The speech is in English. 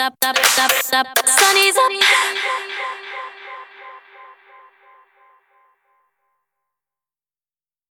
up, up, up, up. Sunny's up.